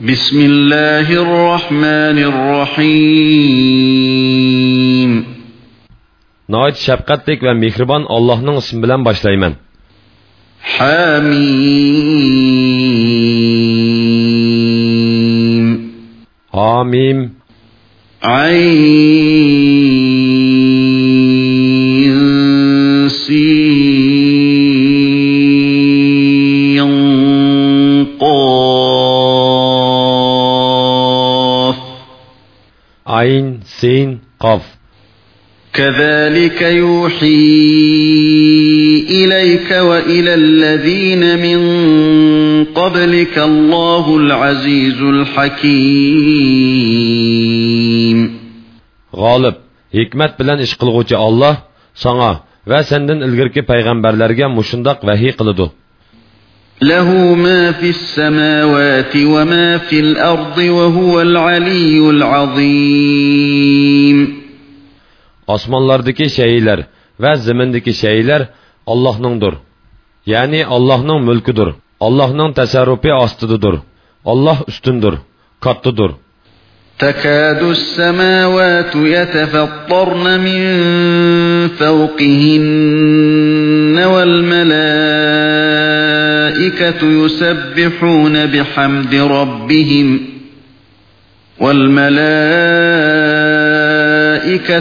بسم الله الرحمن الرحيم Nəhayət şəfqətlik və mehriban Allah'ın ismi bilan başlayman. حميم Hamim, عين كذلك يوحي إليك وإلى الذين من قبلك الله العزيز الحكيم غالب حكمت بلن إشقلغوچ الله سانا ve senden ilgirki peygamberlerge muşundak vehi kılıdu. له ما في السماوات وما في الأرض وهو العلي العظيم. Osmonlardagi shaylar va zimindagi shaylar Allohningdir. Ya'ni Allohning mulkidir. Allohning tasarrufi ostidadir. Alloh ustundir, kattadir. تكاد السماوات يتفطرن من فوقهن والملائكة يسبحون بحمد ربهم والملائكة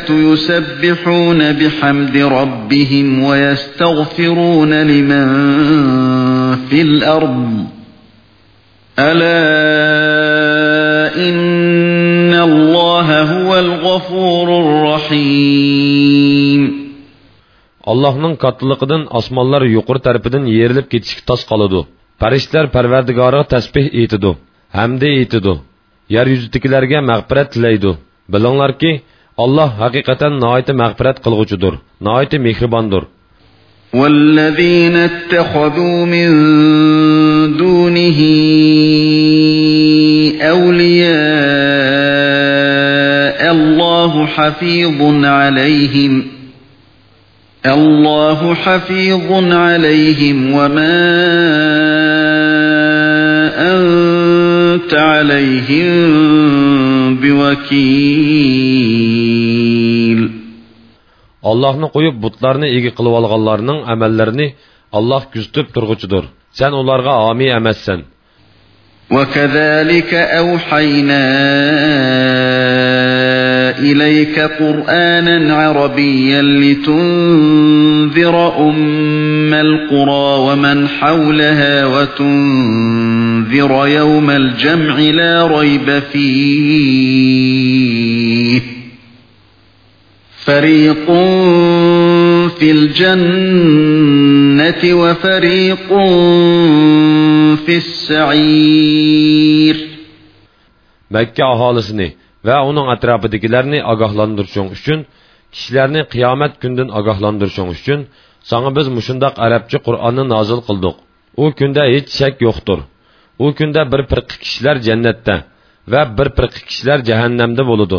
يسبحون بحمد ربهم ويستغفرون لمن في الأرض ألا إن الله هو الغفور الرحيم Allohning kattaligidan osmonlar yuqori tarafidan yerilib ketishga tos qoladi. Farishtalar Parvardigoriga tasbih aytidi, hamda aytidi. Yer yuzidagilarga mag'firat tilaydi. Bilinglarki, Alloh haqiqatan nihoyat mag'firat qilg'uchidir, nihoyat mehribondir. والذين اتخذوا من دونه أولياء الله حفيظ عليهم الله حفيظ عليهم وما أنت عليهم بوكيل Allohni qo'yib butlarni ega qilib olganlarning amallarini Alloh kuzatib turg'uchidir. Sen ularga omi emassan. وكذلك أوحينا إليك قرآنا عربيا لتنذر أم القرى ومن حولها وتنذر يوم الجمع لا ريب فيه فريق في الجنة وفريق في السعير Makka aholisini va uning atrofidagilarni ogohlantirishing uchun kishilarni qiyomat kundan ogohlantirishing uchun sana biz mushundoq arabcha Qur'onni nozil qildik. U kunda hech shak yo'qdir. U kunda bir firqa kishilar jannatda va bir firqa kishilar jahannamda bo'ladi.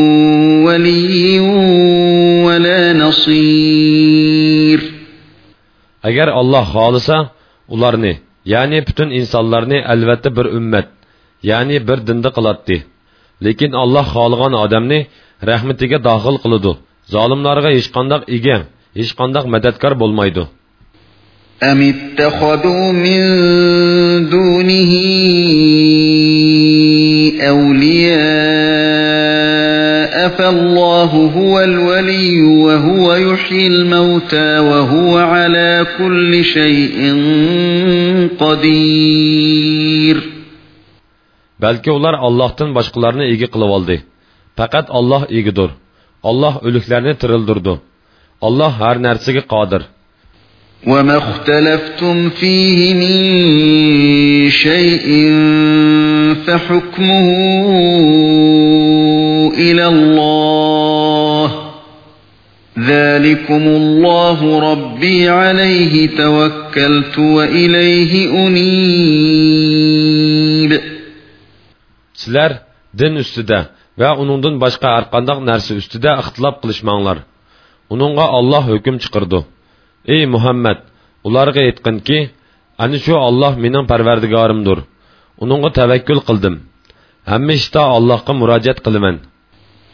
Agar Alloh xolisa, ularni, ya'ni butun insonlarni albatta bir ummat, ya'ni bir dinda qiladi. Lekin Alloh xohlagan odamni rahmatiga daxil qiladi. Zolimlarga hech qanday ega, hech qanday madadkor bo'lmaydi. أم اتخذوا من دونه أولياء فالله هو الولي وهو يحيي الموتى وهو على كل شيء قدير Balki ular Allohdan boshqalarni ega qilib oldi. Faqat Alloh egidir. Alloh o'liklarni tirildirdi. Alloh har narsaga qodir. وما اختلفتم فيه من شيء فحكمه إلى الله ذلكم الله ربي عليه توكلت وإليه أنيب Sizlar din ustida va uningdan boshqa har qanday narsa ustida ixtilof qilishmanglar. Uningga Alloh hukm chiqirdi. Ey Muhammad, ularga aytqinki, ana shu Alloh mening Parvardigorimdir. Uningga tavakkul qildim. Hamma ishda Allohga murojaat qilaman.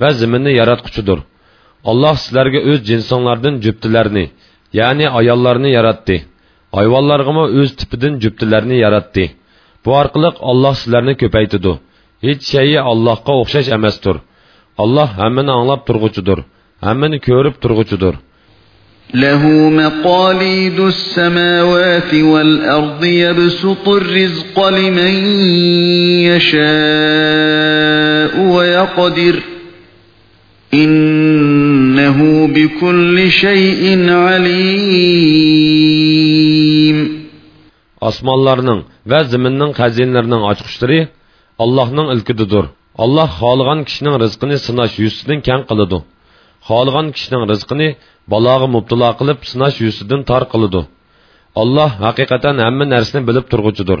va zaminni yaratquchidir alloh sizlarga o'z jinsonlardan juftilarni ya'ni ayollarni yaratdi hayvonlargami o'z tipidan juftilarni yaratdi bu orqali olloh sizlarni ko'paytidi hech shayi allohga o'xshash emasdir alloh hammani anglab turg'uchidir hammani ko'rib turg'uchidir له مقاليد السماوات والأرض يبسط الرزق لمن يشاء ويقدر İnnehu bikulli şeyin alim. Osmonlarning va zaminning xazinalarining ochqichlari Allohning ilkididir. Alloh xohlagan kishining rizqini sinash yuzidan kang qiladi. Xohlagan kishining rizqini balog'i mubtalo qilib sinash yuzidan tor qiladi. Alloh haqiqatan hamma narsani bilib turg'uchidir.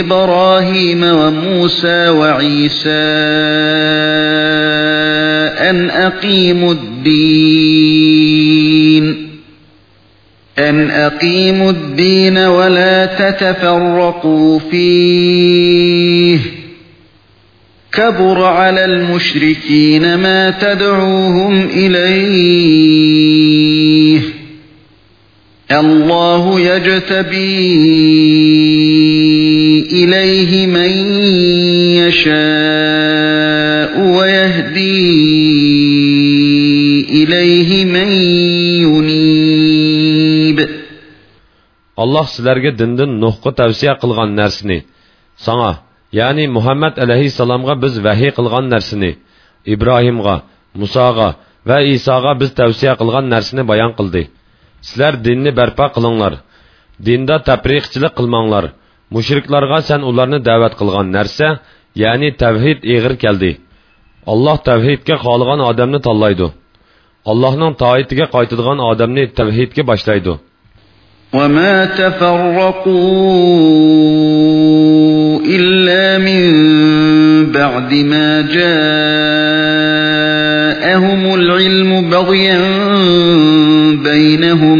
إبراهيم وموسى وعيسى أن أقيموا الدين. أن أقيموا الدين ولا تتفرقوا فيه. كبر على المشركين ما تدعوهم إليه. الله يجتبي إليه من يشاء ويهدي إليه من ينيب Allah sizlarga dindan Nuhqa tavsiya qilgan narsani, sana, ya'ni Muhammad alayhissalomga biz vahiy qilgan narsani, Ibrohimga, Musoga va Isoga biz tavsiya qilgan narsani bayon qildi. Sizlar dinni barpo qilinglar. Dinda tafriqchilik qilmanglar. mushriklarga sen ularni da'vat qilgan narsa ya'ni tavhid eg'ir keldi alloh tavhidga xohlagan odamni tanlaydi allohning toitiga qaytadigan odamni tavhidga boshlaydi وما تفرقوا إلا من بعد ما جاءهم العلم بغيا بينهم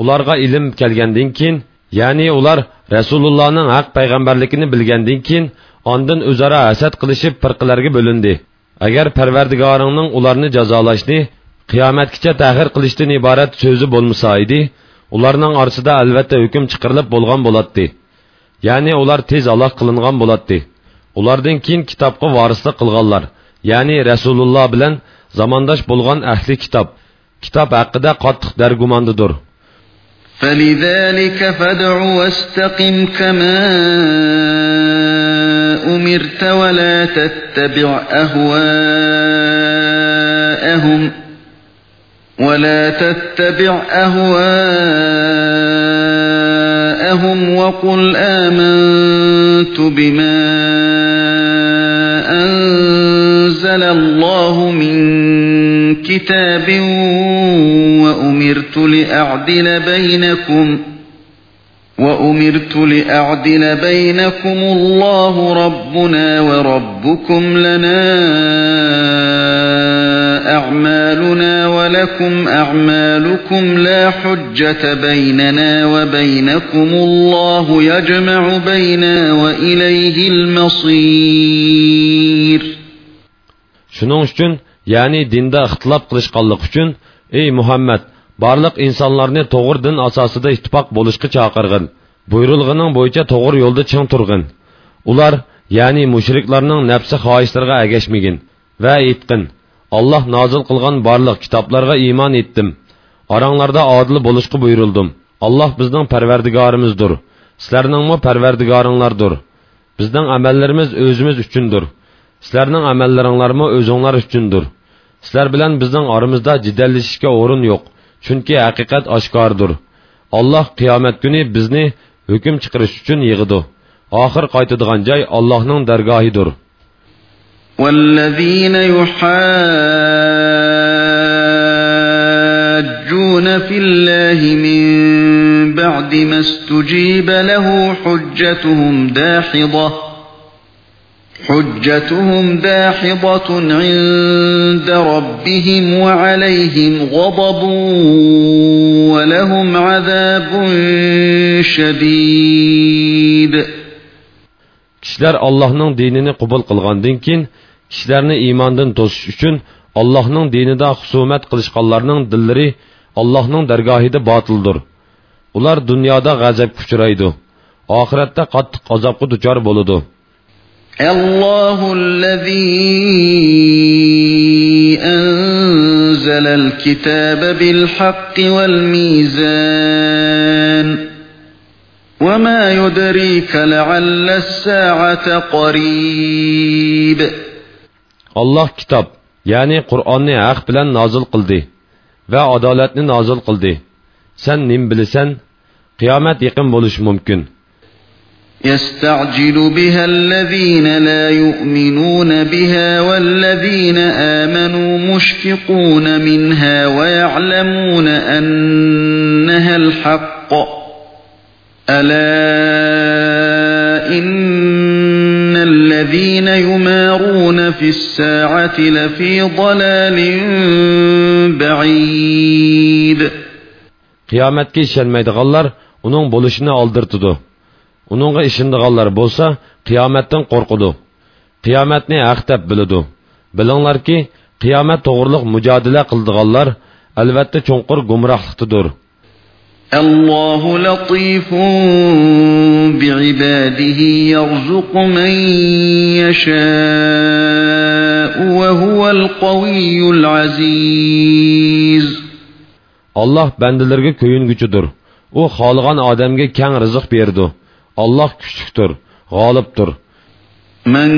ularga ilm kelgandan keyin ya'ni ular rasulullohning haq payg'ambarligini bilgandan keyin ondan o'zaro hasad qilishib firqalarga bo'lindi. Agar parvardigoringning ularni jazolashni qiyomatgacha tahir qilishdan iborat so'zi bo'lmasa edi ularning orasida albatta hukm chiqarilib bo'lgan bo'ladi ya'ni ular tez aloq qilingan bo'ladi ulardan keyin kitobga vorislik qilganlar ya'ni rasululloh bilan zamondosh bo'lgan ahli kitob. Kitob haqida qattiq dargumondidir فلذلك فادع واستقم كما أمرت ولا تتبع أهواءهم ولا تتبع أهواءهم وقل آمنت بما أنزل الله من كتاب وأمرت لأعدل بينكم وأمرت لأعدل بينكم الله ربنا وربكم لنا أعمالنا ولكم أعمالكم لا حجة بيننا وبينكم الله يجمع بيننا وإليه المصير shuning uchun ya'ni dinda ixtilof qilishqanlik uchun ey muhammad barliq insonlarni to'g'ri din asosida ittifoq bo'lishga chaqirg'in. Buyurilg'ining bo'yicha to'g'ri yo'lda ching turg'in. Ular ya'ni mushriklarning nafsi xohishlariga agashmagin va aytqin alloh nozil qilgan barliq kitoblarga iymon etdim. Oranglarda odil bo'lishga buyurildim. Alloh bizning parvardigorimizdir. Sizlarningmi parvardigoringlardir. Bizning amallarimiz o'zimiz uchundir sizlarning amallaringlarmi o'zinglar uchundir sizlar bilan bizning oramizda jidallashishga o'rin yo'q chunki haqiqat oshkordir alloh qiyomat kuni bizni hukm chiqarish uchun yig'idi oxir qaytadigan joy allohning dargohidir والذين يحاجون في الله من بعد ما استجيب له حجتهم داحضة حجتهم داحضة عند ربهم وعليهم غضب ولهم عذاب شديد kishilar allohning dinini qabul qilgandan keyin kishilarni iymondan to'sish uchun allohning dinida husumat qilishganlarning dillari allohning dargohida botildir ular dunyoda g'azabga uchraydi oxiratda qattiq azobga duchor bo'ladi الله الذي أنزل الكتاب بالحق والميزان وما يدريك لعل الساعة قريب. الله كتاب يعني قرآن أخ بلن نازل قلدي وعدالتني نازل قلدي سن نم بلسن قيامت يقم بولش ممكن يستعجل بها الذين لا يؤمنون بها والذين آمنوا مشفقون منها ويعلمون أنها الحق. ألا إن الذين يمارون في الساعة لفي ضلال بعيد. qiyomatga ishonmaydiganlar uning bo'lishini oldirtidi uningga ishindiganlar bo'lsa qiyomatdan qo'rqidi qiyomatni haq deb biladi bilinglarki qiyomat to'g'riliq mujodila qildiganlar albatta cho'nqur gumrohlikdadir allohu latifun biibadihi yarzuqu man yasha'u va huval qaviyyul aziz Alloh bandalarga ko'yinguchidir. U xohlagan odamga keng rizq berdi. Alloh kuchlikdir g'olibdir من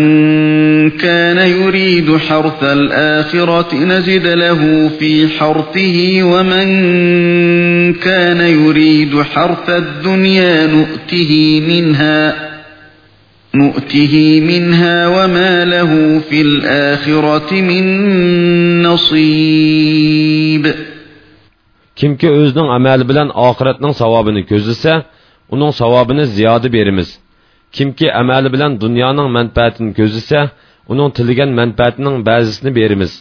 كان يريد حرث الآخرة نزد له في حرثه ومن كان يريد حرث الدنيا نؤته منها نؤته منها وما له في الآخرة من نصيب kimki o'zining amali bilan oxiratning savobini ko'zlasa uning savobini ziyoda beramiz kimki amali bilan dunyoning manfaatini ko'zlasa uning tilagan manfaatining ba'zisini beramiz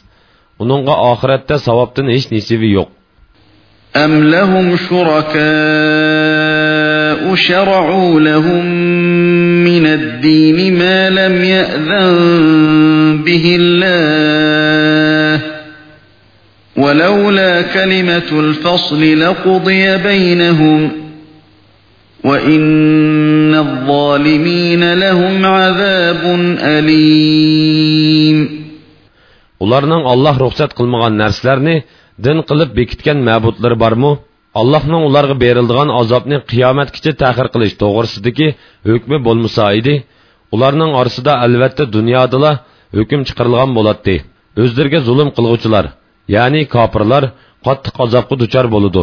uningga oxiratda savobdan hech nasibi yo'q أم لهم شركاء شرعوا لهم من الدين ما لم يأذن به الله ولولا كلمة الفصل لقضي بينهم وإن الظالمين لهم عذاب أليم ularning olloh ruxsat qilmagan narsalarni din qilib bekitgan ma'budlari bormi allohning ularga berildigan azobni qiyomatgacha ta'xir qilish to'g'risidagi hukmi bo'lmasa edi ularning orasida albatta dunyodala hukm chiqarilgan bo'ladi o'zlariga zulm qilg'uvchilar ya'ni kofirlar qattiq azobga duchor bo'ludi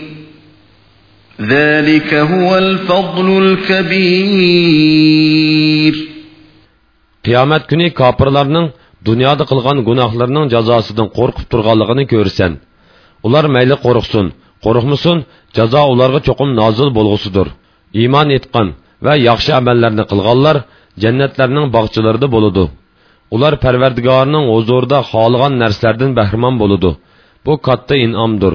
ذلك هو الفضل الكبير qiyomat kuni kofirlarning dunyoda qilgan gunohlarining jazosidan qo'rqib turganligini ko'rsan ular mayli qo'rqsin qo'rqmasin jazo ularga cho'qim nozil bo'lg'usidir iymon etgan va yaxshi amallarni qilganlar jannatlarning bog'chalarida bo'ladi ular parvardigorining huzurida xohlagan narsalardan bahramon bo'ladi bu katta in'omdir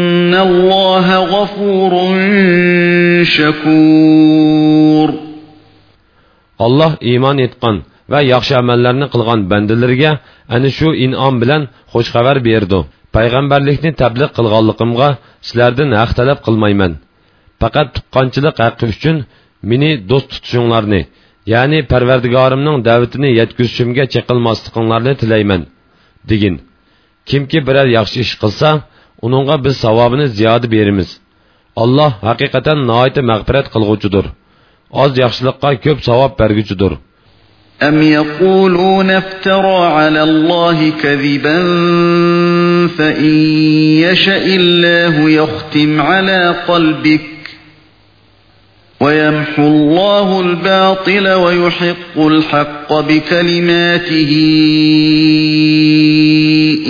الله غفور شكور Allah iymon etgan va yaxshi amallarni qilgan bandalarga ana shu in'om bilan xush xabar berdi. Payg'ambarlikni tabliq qilganligimga sizlardan haq talab qilmayman. Faqat tuqqanchilik haqqi uchun meni do'st tutishinglarni, ya'ni Parvardigorimning da'vatini yetkazishimga chaqilmasliklaringlarni tilayman, degin. Kimki biror yaxshi ish qilsa, uningga biz savobini ziyoda beramiz. Alloh haqiqatan nihoyat mag'firat qilguvchidir. oz yaxshilikqa ko'p savob berguchidir أم يقولون افترى على الله كذبا فإن يشاء الله يختم على قلبك ويمحو الله الباطل ويحق الحق بكلماته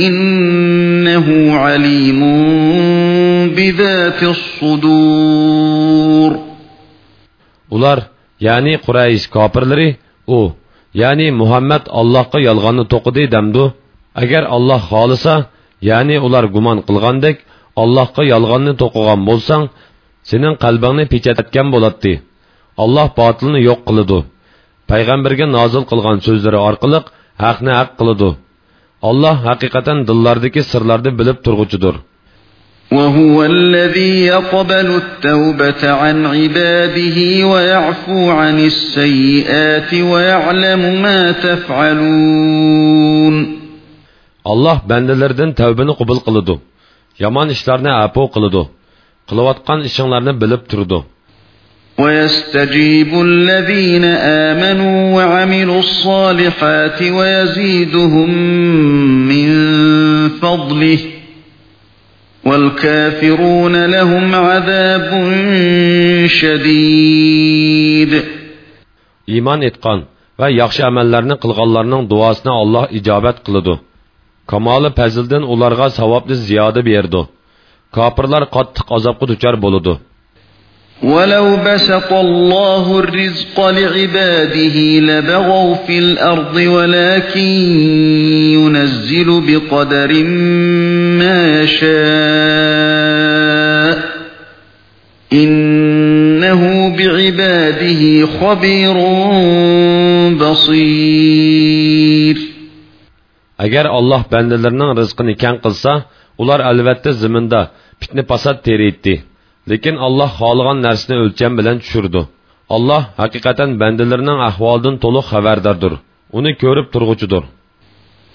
إنه عليم بذات الصدور ular ya'ni quraysh kofirlari u ya'ni muhammad allohga yolg'onni to'qidi damdu agar alloh xohlasa ya'ni ular gumon qilgandek allohga yolg'onni to'qigan bo'lsang sening qalbingni pechatgan bo'ladi alloh botilni yo'q qiladi payg'ambarga nozil qilgan so'zlari orqali haqni haq qiladi alloh haqiqatan dillardagi sirlarni bilib turg'uchidir وهو الذي يقبل التوبة عن عباده ويعفو عن السيئات ويعلم ما تفعلون Allah bandalardan tavbani qabul qiladi. Yomon ishlarni afu qiladi. Qilayotgan ishinglarni bilib turdi. ويستجيب الذين آمنوا وعملوا الصالحات ويزيدهم من فضله والكافرون لهم عذاب شديد etgan va yaxshi amallarni qilganlarning duosini Alloh ijobat qiladi. Kamoli fazildan ularga savobni ziyoda berdi. Kofirlar qattiq azobga duchor bo'ladi. ولو بسط الله الرزق لعباده لبغوا في الأرض ولكن ينزل بقدر ما يشاء إنه بعباده خبير بصير Agar Alloh bandalarning rizqini kang qilsa, ular albatta zaminda fitna fasod teriydi. Lekin Alloh xohlagan narsani o'lcham bilan tushirdi. Alloh haqiqatan bandalarning ahvolidan to'liq xabardordir. Uni ko'rib turg'uchidir.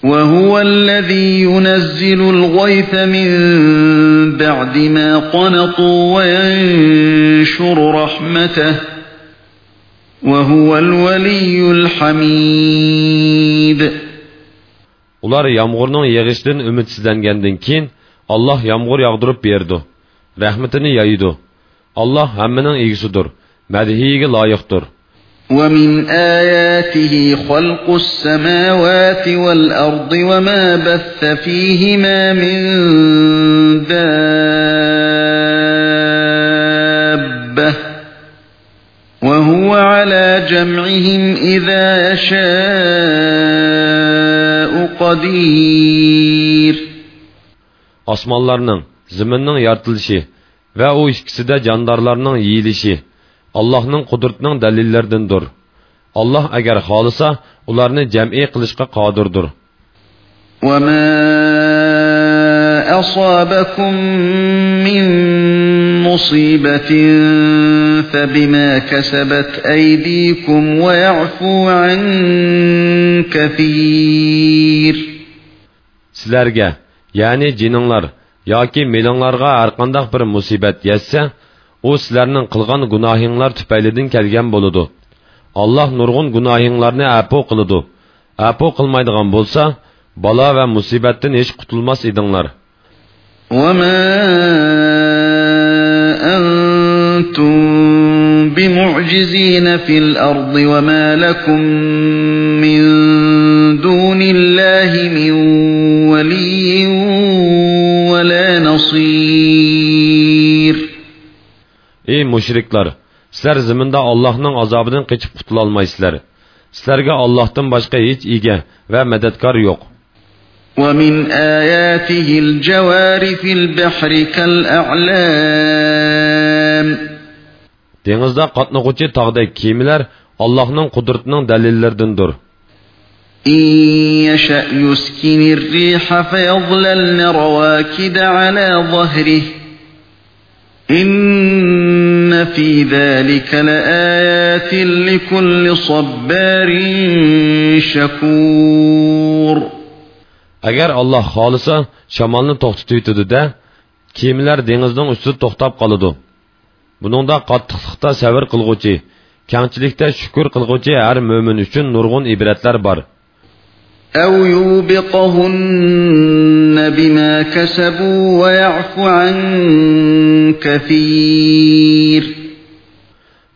وهو الذي ينزل الغيث من بعد ما قنطوا وينشر رحمته وهو الولي الحميد Ular yomg'irning yig'ishidan umidsizlangandan keyin Alloh yomg'ir yog'dirib berdi. Rahmatini yaydi. Alloh hammaning egisidir. Madhiyiga loyiqdir. ومن آياته خلق السماوات والأرض وما بث فيهما من دابة وهو على جمعهم إذا يشاء قدير osmonlarning ziminning yaratilishi va u ikkisida jondorlarning yeyilishi allohning qudratining dalillaridandir alloh agar xohlasa ularni jam'iy qilishga qodirdir وما أصابكم من مصيبة فبما كسبت أيديكم ويعفو عن كثير sizlarga ya'ni jininglar yoki melinglarga har qanday bir musibat yetsa u sizlarning qilgan gunohinglar tufaylidan kelgan bo'ludi alloh nurg'un gunohinglarni apu qiladi apu qilmaydigan bo'lsa balo va musibatdan hech qutulmas edinglar وما أنتم بمعجزين في الأرض وما لكم من ey mushriklar sizlar ziminda allohning azobidan qechib qutulolmaysizlar sizlarga allohdan boshqa hech ega va madadkor yo'q ومن آياته الجوار في البحر كالأعلام dengizda qatnag'uvchi tog'dek kiyimlar allohning qudratining dalillaridandir إن يشأ يسكن الريح فيظللن رواكد على ظهره إن İnne fî zâlike le âyâtin li kulli sabbârin şekûr. Əgər Allah xalısa, şamanını toxtutudu də, kimlər denizdən üstüdə toxtab qalıdı. Bunun da qatlıqda səbir qılğıcı, kəngçilikdə şükür qılğıcı hər mömin üçün nurgun ibrətlər var. Əv yubiqahun يوبقهن بما كسبوا ويعفو عن كثير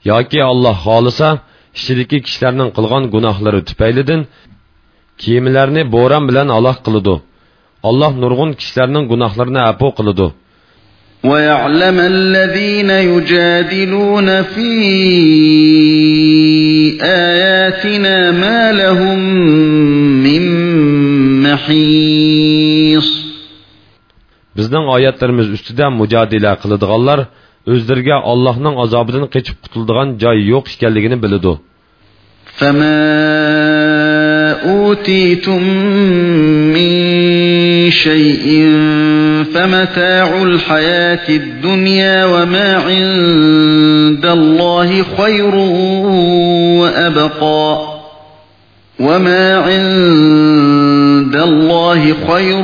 yoki alloh xohlasa ichidagi kishilarning qilgan gunohlari tufaylidan kiyimlarni bo'ron bilan aloq qiladi alloh nurg'un kishilarning gunohlarini apu qiladi ويعلم الذين يجادلون في آياتنا ما لهم من محيص bizning oyatlarimiz ustida mujodila qiladiganlar o'zlariga allohning azobidan qechib qutuladigan joy yo'q ekanligini biladi فما أوتيتم من شيء فمتاع الحياة الدنيا وما عند الله خير وأبقى وما عند الله خير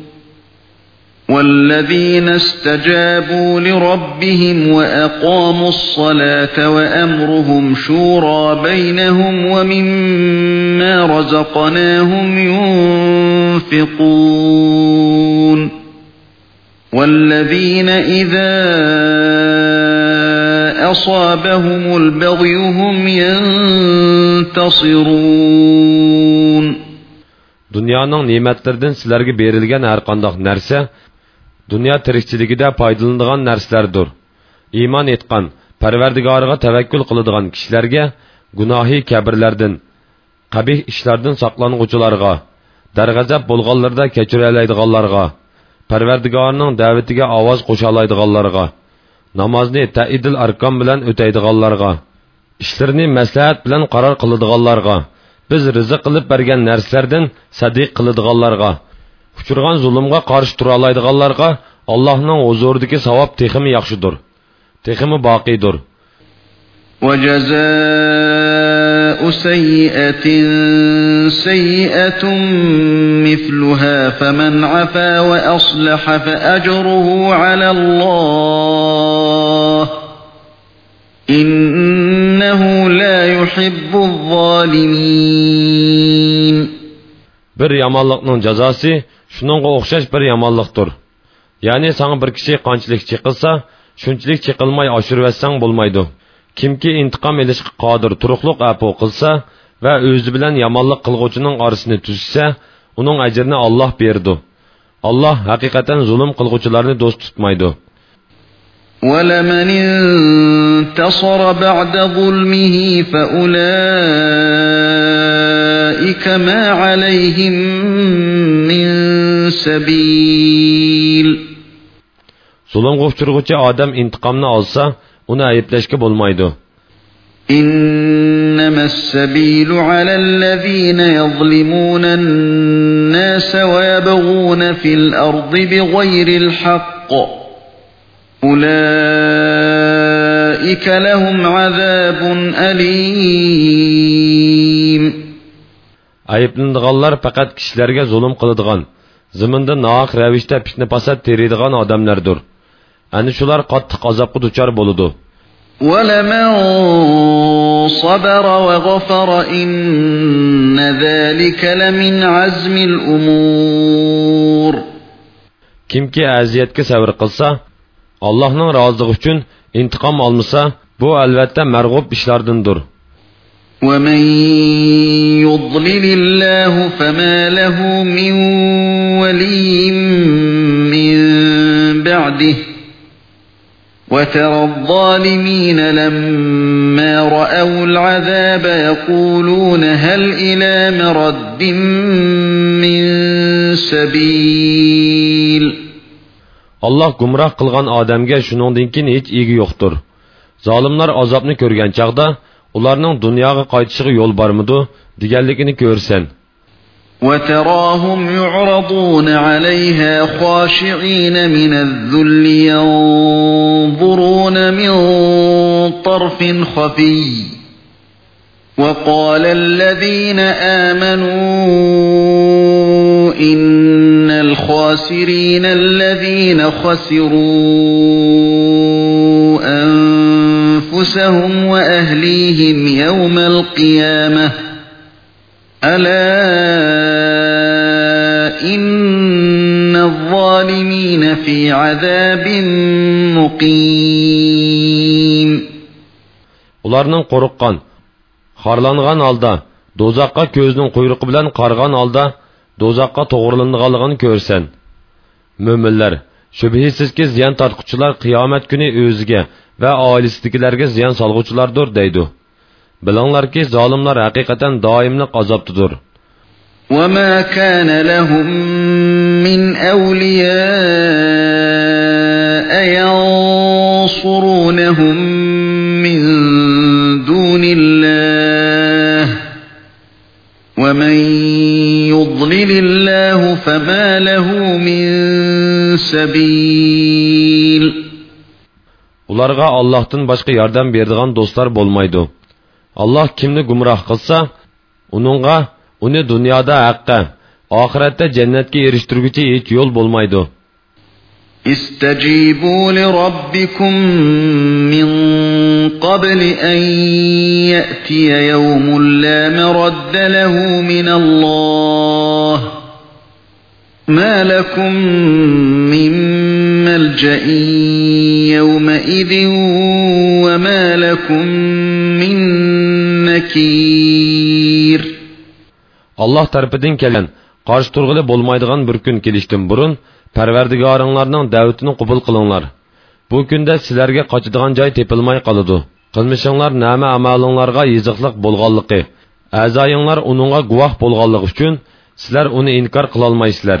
والذين استجابوا لربهم وأقاموا الصلاة وأمرهم شورى بينهم ومما رزقناهم ينفقون والذين إذا أصابهم البغي هم ينتصرون dunyoning ne'matlaridan sizlarga berilgan har qandoq narsa dunyo tirikchiligida foydalanadigan narsalardir. İymon etgan parvardigoriga tavakkul qiladigan kishilarga gunohi kabirlardan qabih ishlardan saqlang'uvchilarga darg'azab bo'lganlarda kechiralaydiganlarga parvardigorning da'vatiga ovoz qo'shalaydiganlarga namozni taidil arkon bilan o'taydiganlarga ishlarini maslahat bilan qaror qiladiganlarga biz rizq qilib bergan narsalardan sadiq qiladiganlarga uchirgan zulmga qarshi tura oladiganlarga allohning huzuridagi savob teximi yaxshidir teximi boqiydir وجزاء سيئة سيئة مثلها فمن عفا وأصلح فأجره على الله إنه لا يحب الظالمين bir yomonlikning jazosi shuningga o'xshash bir yomonlikdir ya'ni sanga bir kishi qanchalik chiqilsa shunchalik chiqilmay oshirvatsang bo'lmaydi kimki intiqom ilishga qodir turuqliq apu qilsa va o'zi bilan yomonlik qilg'uvchining orasini tuzsa uning ajrini olloh berdi alloh haqiqatan zulm qilg'uvchilarni do'st tutmaydi ولمن انتصر بعد ظلمه فأولئك ما عليهم من سبيل Zulmga uchirg'uchi odam intiqomni olsa, uni ayblashga bo'lmaydi. إنما السبيل على الذين يظلمون الناس ويبغون في الأرض بغير الحق أولئك لهم عذاب أليم Ayıplandıqanlar faqat kishilarga zulm qiladigan, ziminda nohaq ravishda fitna fasad teriydigan odamlardir. Ani shular qattiq azobga duchor bo'ladi. ولمن صبر وغفر إن ذلك لمن عزم الأمور Kimki aziyatga sabr qilsa, Allohning roziligi uchun intiqom olmasa, bu albatta marg'ub ishlardandir. ومن يضلل الله فما له من ولي من بعده وترى الظالمين لما رأوا العذاب يقولون هل إلى مرد من سبيل الله gumrah kılgan Adem'ge şunun dinkin hiç iyi yoktur. Zalimler azabını körgen çağda, ularning dunyoga qaytishiga yo'l bormidi deganligini ko'rsan. وتراهم يعرضون عليها خاشعين من الذل ينظرون من طرف خفي وقال الذين آمنوا إن الخاسرين الذين خسروا أنفسهم وأهليهم يوم القيامة ألا إن الظالمين في عذاب مقيم Ularning qo'rqqan, xorlangan holda, do'zaxqa ko'zning quyruqi bilan qargan holda do'zaxqa to'g'rilanganligini ko'rsan. Mo'minlar, shubhisizki ziyon tortquchilar qiyomat kuni o'ziga va oilasidagilarga ziyon solg'uvchilardir deydi. Bilinglarki, zolimlar haqiqatan doimli azobdadir. وما كان لهم من أولياء ينصرونهم من دون الله ومن يضلل الله فما له من سبيل Ularga Allohdan boshqa yordam beradigan do'stlar bo'lmaydi. Alloh kimni gumroh qilsa, uningga uni dunyoda haqqa oxiratda jannatga erishtirguchi hech yo'l bo'lmaydi استجيبوا لربكم من قبل أن يأتي يوم لا مرد له من الله ما لكم من ملجأ يومئذ وما لكم من نكير alloh tarafidan kelgan qarshi turg'ili bo'lmaydigan bir kun kelishdan burun parvardigoringlarning da'vatini qabul qilinglar bu kunda sizlarga qochadigan joy tepilmay qoladi qilmishinglar nama amalinglarga yiziqliq bo'lganligi a'zoyinglar uningga guvoh bo'lganligi uchun sizlar uni inkor qilolmaysizlar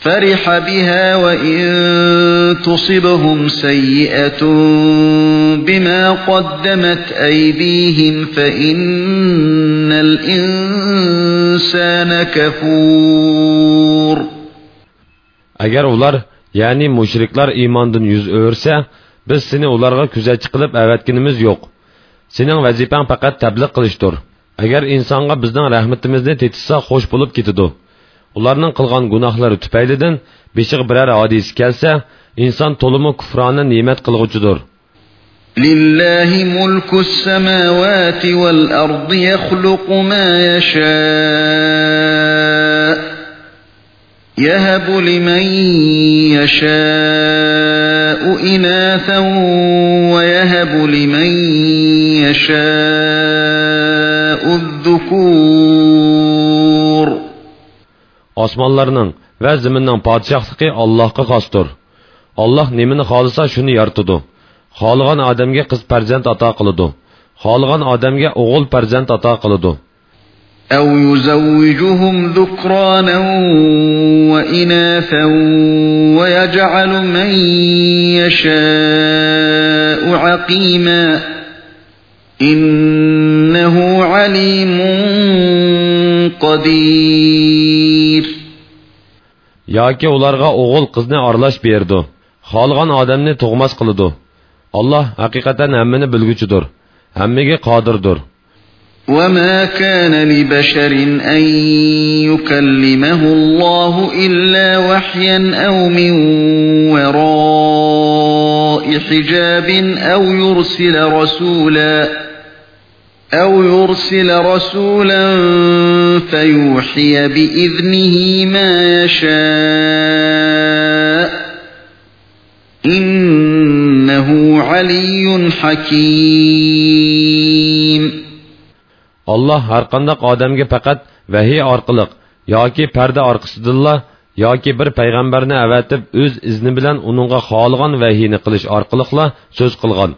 فرح بها وإن تصبهم سيئة بما قدمت أيديهم فإن الإنسان كفور agar ular ya'ni mushriklar iymondan yuz o'rsa biz seni ularga kuzatchi qilib avatganimiz yo'q sening vazifang faqat tabliq qilishdir agar insonga bizning rahmatimizni tetishsa xo'sh bo'lib ketidi ularning qilgan gunohlari tufaylidan beshig'i biror hodisa kelsa inson to'limi kufroni ne'mat qilg'uchidir لله ملك السماوات والأرض يخلق ما يشاء يهب لمن يشاء إناثا ويهب لمن يشاء الذكور osmonlarning va zaminning podshohligi allohga xosdir olloh nimani xohlasa shuni yaratadi xohlagan odamga qiz farzand ato qiladi xohlagan odamga o'g'il farzand ato qiladi أو يزوجهم ذكرانا وإناثا ويجعل من يشاء عقيما إنه عليم قدير yoki ularga o'g'il qizni aralash berdi xohlagan odamni tug'mas qiladi alloh haqiqatan hammani bilguchidir hammaga qodirdir وما كان لبشر أن يكلمه الله إلا وحيا أو من وراء حجاب أو يرسل رسولا أو يرسل رسولا فيوحي بإذنه ما يشاء إنه علي حكيم alloh har qandoq odamga faqat vahiy orqali yoki parda orqasidilla yoki bir payg'ambarni avatib o'z izni bilan uningga xohlagan vahiyni qilish orqaliqla so'z qilgan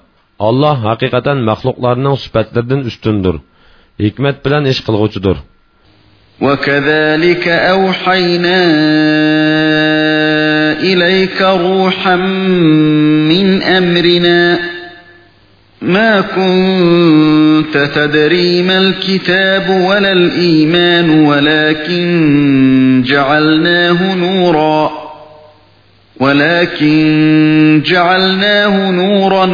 alloh haqiqatan maxluqlarning sifatlaridan ustundir hikmat bilan ish qilg'uchidir وكذلك أوحينا إليك روحا من أمرنا ما كنت تدري ما الكتاب ولا الإيمان ولكن جعلناه نورا ولكن جعلناه نورا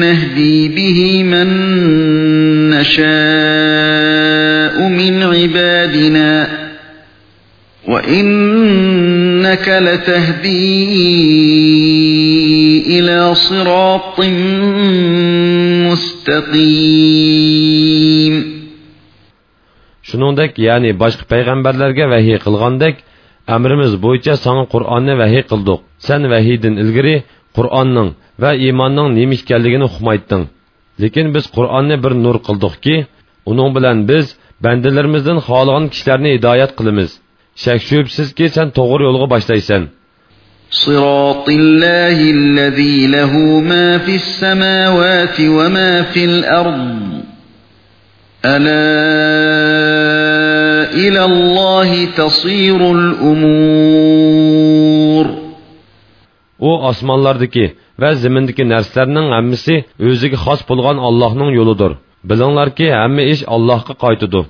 نهدي به من نشاء من عبادنا وإنك لتهدي إلى صراط مستقيم. shuningdek ya'ni boshqa payg'ambarlarga vahiy qilgandek amrimiz bo'yicha sana qur'onni vahiy qildik san vahiydan ilgari qur'onning va iymonning nima ekanligini uqmayding lekin biz qur'onni bir nur qildikki uning bilan biz bandalarimizdan xohlagan kishilarni hidoyat qilamiz shak shubsizki sen to'g'ri yo'lga boshlaysan صراط الله الذي له ما في السماوات وما في الأرض ألا إلى الله تصير الأمور u osmonlardagi va zimindagi narsalarning hammasi o'ziga xos bo'lgan allohning yo'lidir bilinglarki hamma ish allohga qaytidi